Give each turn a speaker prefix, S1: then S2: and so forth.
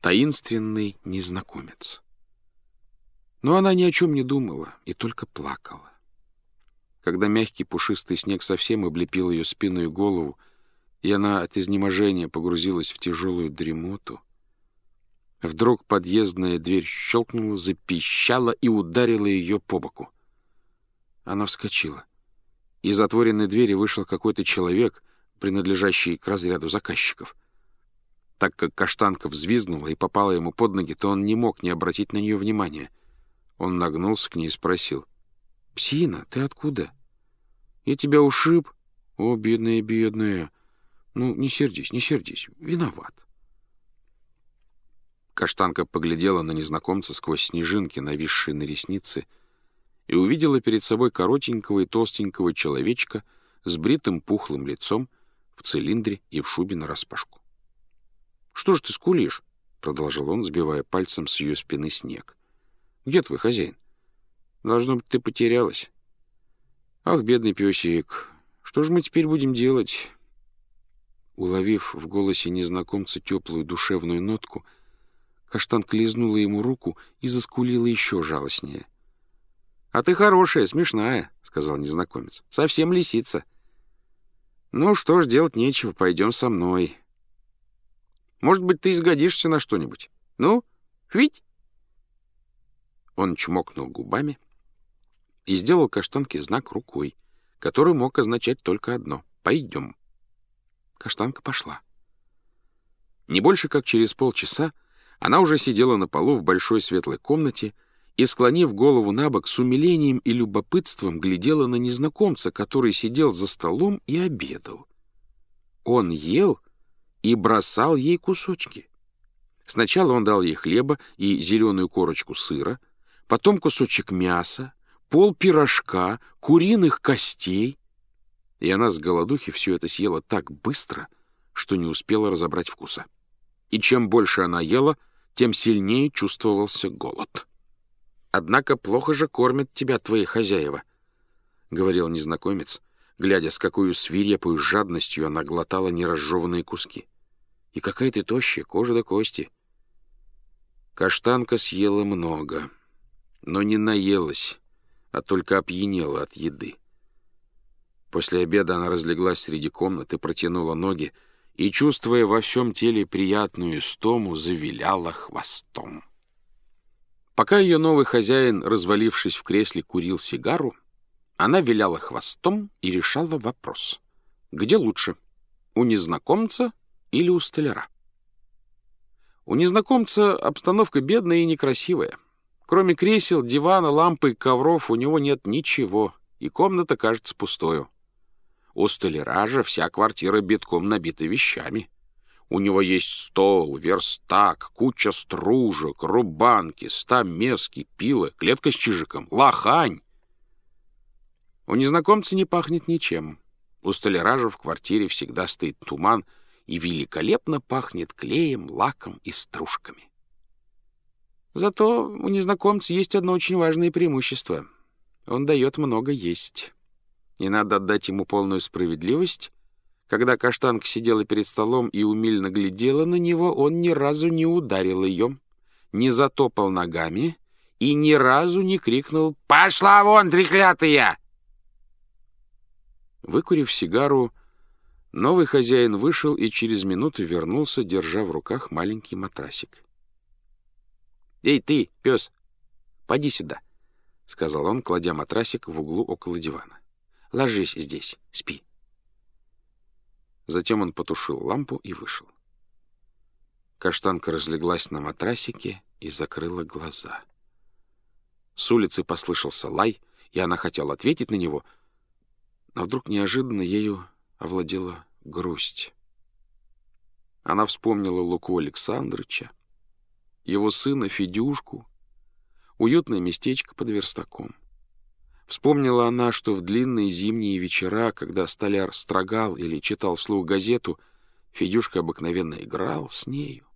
S1: таинственный незнакомец. Но она ни о чем не думала и только плакала. Когда мягкий пушистый снег совсем облепил ее спину и голову, и она от изнеможения погрузилась в тяжелую дремоту, вдруг подъездная дверь щелкнула, запищала и ударила ее по боку. Она вскочила. Из отворенной двери вышел какой-то человек, принадлежащий к разряду заказчиков. Так как каштанка взвизгнула и попала ему под ноги, то он не мог не обратить на нее внимания. Он нагнулся к ней и спросил. «Псина, ты откуда?» «Я тебя ушиб». «О, бедная, бедная. Ну, не сердись, не сердись. Виноват». Каштанка поглядела на незнакомца сквозь снежинки, нависшие на ресницы, и увидела перед собой коротенького и толстенького человечка с бритым пухлым лицом, в цилиндре и в шубе нараспашку. «Что ж ты скулишь?» — продолжил он, сбивая пальцем с ее спины снег. «Где твой хозяин?» «Должно быть, ты потерялась». «Ах, бедный песик, что же мы теперь будем делать?» Уловив в голосе незнакомца теплую душевную нотку, Каштанка лизнула ему руку и заскулила еще жалостнее. «А ты хорошая, смешная», — сказал незнакомец. «Совсем лисица». «Ну что ж, делать нечего, пойдем со мной. Может быть, ты изгодишься на что-нибудь. Ну, ведь?» Он чмокнул губами и сделал каштанке знак рукой, который мог означать только одно — «пойдем». Каштанка пошла. Не больше как через полчаса она уже сидела на полу в большой светлой комнате и, склонив голову на бок, с умилением и любопытством глядела на незнакомца, который сидел за столом и обедал. Он ел и бросал ей кусочки. Сначала он дал ей хлеба и зеленую корочку сыра, потом кусочек мяса, пол пирожка, куриных костей. И она с голодухи все это съела так быстро, что не успела разобрать вкуса. И чем больше она ела, тем сильнее чувствовался голод. «Однако плохо же кормят тебя твои хозяева», — говорил незнакомец, глядя, с какой свирепой жадностью она глотала неразжеванные куски. «И какая ты тощая, кожа до кости». Каштанка съела много, но не наелась, а только опьянела от еды. После обеда она разлеглась среди комнаты, протянула ноги и, чувствуя во всем теле приятную стому, завиляла хвостом. Пока ее новый хозяин, развалившись в кресле, курил сигару, она виляла хвостом и решала вопрос. Где лучше, у незнакомца или у столяра? У незнакомца обстановка бедная и некрасивая. Кроме кресел, дивана, лампы и ковров у него нет ничего, и комната кажется пустою. У столяра же вся квартира битком набита вещами. У него есть стол, верстак, куча стружек, рубанки, стамески, пилы, клетка с чижиком, лохань. У незнакомца не пахнет ничем. У столяра же в квартире всегда стоит туман и великолепно пахнет клеем, лаком и стружками. Зато у незнакомца есть одно очень важное преимущество. Он дает много есть. И надо отдать ему полную справедливость. Когда каштанка сидела перед столом и умильно глядела на него, он ни разу не ударил ее, не затопал ногами и ни разу не крикнул «Пошла вон, треклятая!» Выкурив сигару, новый хозяин вышел и через минуту вернулся, держа в руках маленький матрасик. «Эй, ты, пес, поди сюда», — сказал он, кладя матрасик в углу около дивана. «Ложись здесь, спи». Затем он потушил лампу и вышел. Каштанка разлеглась на матрасике и закрыла глаза. С улицы послышался лай, и она хотела ответить на него, но вдруг неожиданно ею овладела грусть. Она вспомнила Луку Александрыча, его сына Федюшку, уютное местечко под верстаком. Вспомнила она, что в длинные зимние вечера, когда столяр строгал или читал вслух газету, Федюшка обыкновенно играл с нею.